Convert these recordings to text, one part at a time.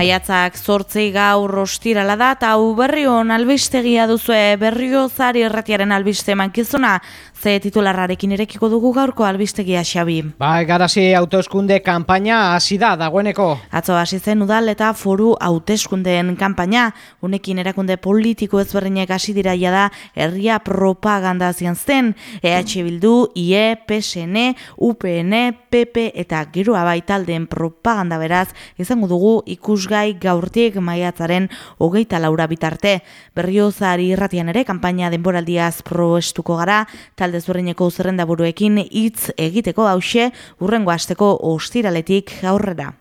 Maiatzak zortzei gaur ostirala da, eta berri hon albistegia duzue berrio zari erratiaren albiste mankizuna, ze titularrarekin erekiko dugu gaurko albistegia xabi. Ba, garasi autoeskunde kanpaina hasi da dagoeneko. Atzo hasi zen udal eta foru autoeskundeen kanpaina, unekin erakunde politiko ezberdinek hasi diraia da herria propaganda zen, EH Bildu, IE, PSN, UPN, PP eta gero abaitaldeen propaganda beraz, izango dugu ikusgai gaurtik maiatzaren hogeita laura bitarte. Berriozari irratian ere, kanpaina denboraldiaz proestuko gara, tal talde zurreneko zerrenda buruekin hitz egiteko hause urrengo asteko ostiraletik aurrera.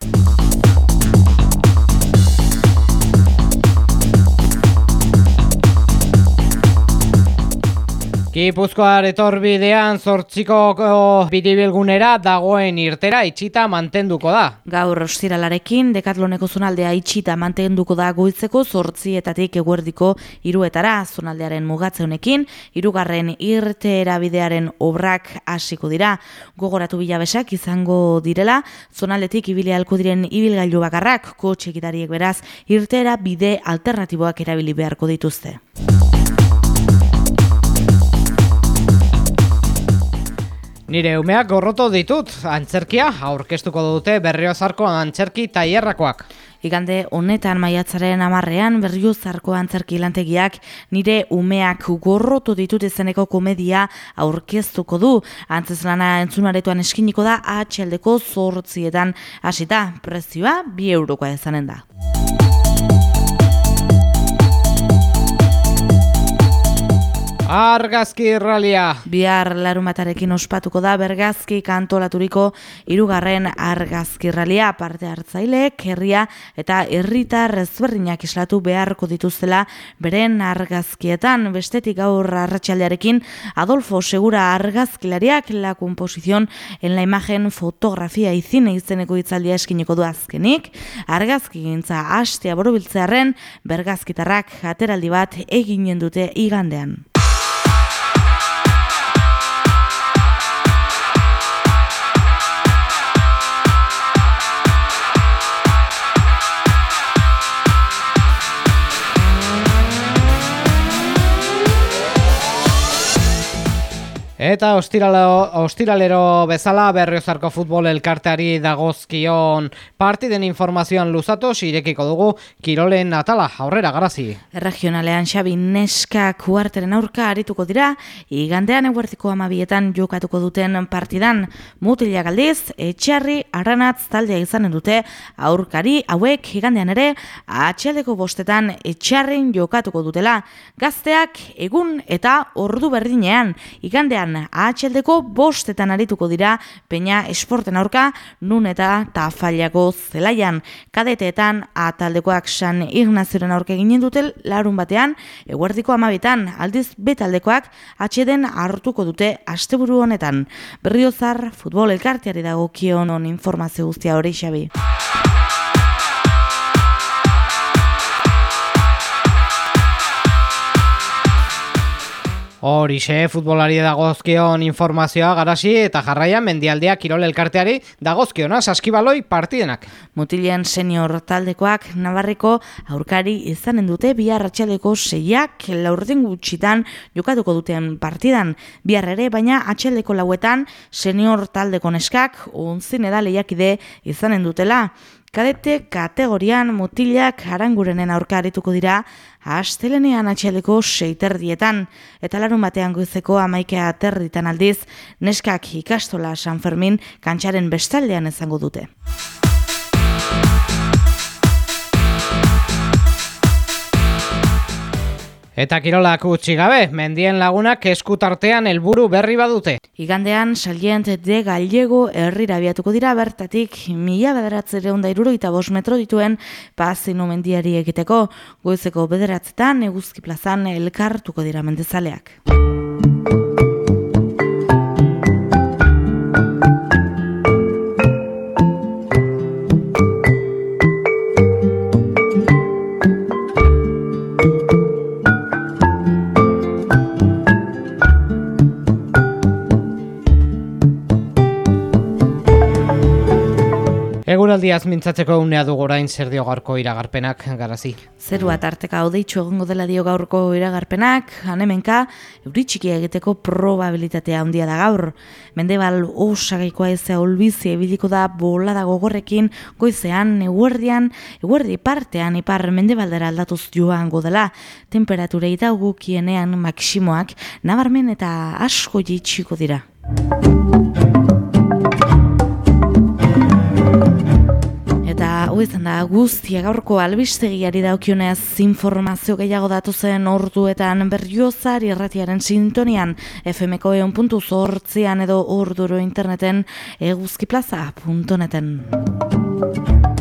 Gipuzkoar etorbidean zortziko bidibilgunera dagoen irtera itxita mantenduko da. Gaur ostiralarekin dekatloneko zonaldea itxita mantenduko da goitzeko zortzietatik eguerdiko iruetara zonaldearen mugatzeunekin, irugarren irtera bidearen obrak hasiko dira. Gogoratu bilabesak izango direla, zonaldetik ibili alko diren ibilgailu bakarrak, kotxekitariek beraz, irtera bide alternatiboak erabili beharko dituzte. Nire umeak gorroto ditut, antzerkia, aurkeztuko dute berriozarko antzerki taierrakoak. Igande honetan maiatzaren amarrean berriozarko antzerki lantegiak nire umeak gorroto ditut izeneko komedia aurkeztuko du. Antzeslana entzunaretuan eskiniko da atxeldeko zortzietan hasita prezioa bi eurokoa ezanen da. Argazki irralia. Bihar larumatarekin ospatuko da bergazki kantolaturiko irugarren argazki irralia parte hartzaileek herria eta herritar ezberdinak islatu beharko dituztela beren argazkietan bestetik gaur arratsaldearekin Adolfo Segura argazkilariak la composición en la imagen fotografia y cine izeneko hitzaldia eskiniko du azkenik argazkigintza hastea borobiltzearren bergazkitarrak ateraldi bat eginen dute igandean. Eta ostiralero bezala berriozarko futbol elkarteari dagozkion partiden informazioan luzatu irekiko dugu Kirolen atala aurrera garazi. Regionalean Xabi Neska kuarteren aurka arituko dira, igandean eguertiko amabietan jokatuko duten partidan mutilak aldiz, etxarri aranatz taldea izanen dute aurkari hauek igandean ere atxaldeko bostetan etxarrin jokatuko dutela. Gazteak egun eta ordu berdinean igandean atxeldeko bostetan arituko dira peina esporten aurka nun eta tafaliako zelaian. Kadeteetan ataldekoak san ignazioren aurka eginen dutel larun batean, eguerdiko amabitan aldiz betaldekoak atxeden hartuko dute asteburu honetan. Berriozar futbol elkarteari dago kion on informazio guztia hori xabi. Horixe, futbolari dagozkion informazioa garasi eta jarraian mendialdea kirol elkarteari dagozkiona saskibaloi partidenak. Mutilean senior taldekoak Navarreko aurkari izanen dute bihar atxaldeko seiak laurden gutxitan jokatuko duten partidan. Bihar ere, baina atxaldeko lauetan senior taldeko neskak unzin edaleiakide izanen dutela. Kadete kategorian mutilak harangurenen aurka arituko dira astelenean atxeleko seiterdietan eta larun batean goizeko amaikea aterritan aldiz neskak ikastola San Fermin kantxaren bestaldean ezango dute. Eta kirolak utzi gabe, mendien lagunak eskutartean helburu berri badute. Igandean, salient de gallego herrira biatuko dira bertatik mila bederatzere onda iruro eta bos metro dituen pazinu mendiari egiteko, goizeko bederatzetan eguzki plazan elkartuko dira mendezaleak. Eguraldiaz mintzatzeko unea du gorain zer dio gaurko iragarpenak garazi. Zerua tarteka odeitxu egongo dela dio gaurko iragarpenak, hanemenka, euritxiki egiteko probabilitatea handia da gaur. Mendebal osagaikoa ezea olbizi ebiliko da bolada gogorrekin, goizean, eguerdian, eguerdi partean ipar mendebaldera aldatuz joango dela. Temperaturei gukienean maksimoak, nabarmen eta asko jitxiko dira. Hau izan da guztia gaurko albistegiari daukionez informazio gehiago datu zen orduetan berriozar irratiaren sintonian FMko eon puntu zortzian edo orduro interneten eguzkiplaza.neten.